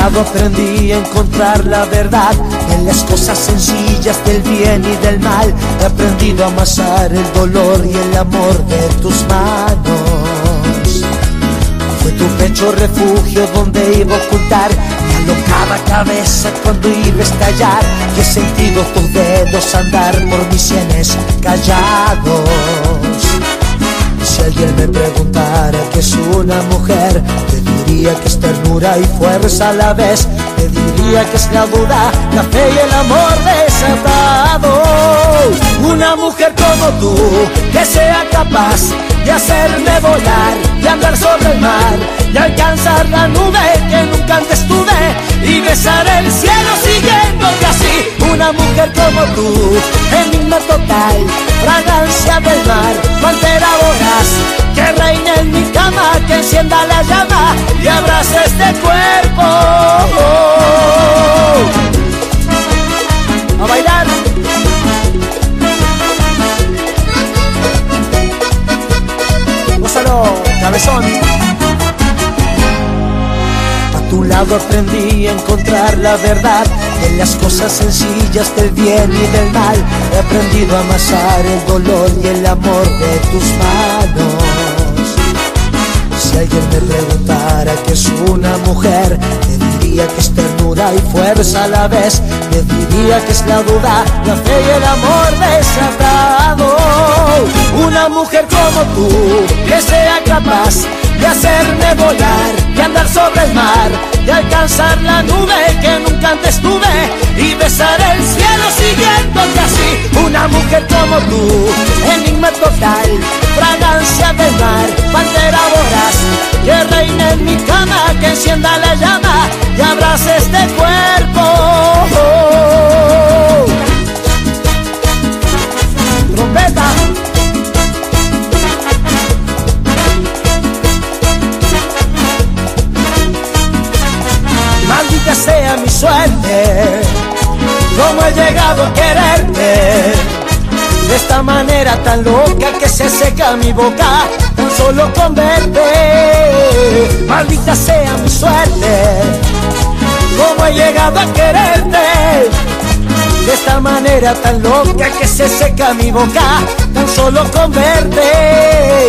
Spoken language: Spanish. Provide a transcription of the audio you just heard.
Lado aprendí a encontrar la verdad en las cosas sencillas del bien y del mal. He aprendido a amasar el dolor y el amor de tus manos. Fue tu pecho refugio donde iba a ocultar mi alocada cabeza cuando iba a estallar. Y he sentido tus dedos andar por mis sienes callados. Si alguien me preguntara qué es una mujer, diría que es ternura y fuerza a la vez. Te diría que es la duda, la fe y el amor desatado. Una mujer como tú, que sea capaz de hacerme volar, de andar sobre el mar, de alcanzar la nube que nunca antes la llama y abrace este cuerpo. A bailar. Gózalo, cabezón. A tu lado aprendí a encontrar la verdad en las cosas sencillas del bien y del mal. He aprendido a amasar el dolor y el amor de tus manos. Alguien me preguntara qué es una mujer, te diría que es ternura y fuerza a la vez. Te diría que es la duda, la fe y el amor desatado. Una mujer como tú, que sea capaz de hacerme volar, de andar sobre el mar, de alcanzar la nube que nunca antes tuve y besar el cielo siguiéndote así. Una mujer como tú, enigma total, fragancia del mar, que reine en mi cama, que encienda la llama y abrace este cuerpo. Trompeta. Maldita sea mi suerte, como he llegado a quererte. De esta manera tan loca que se seca mi boca, tan solo con verte. Maldita sea mi suerte, como he llegado a quererte. De esta manera tan loca que se seca mi boca, tan solo con verte.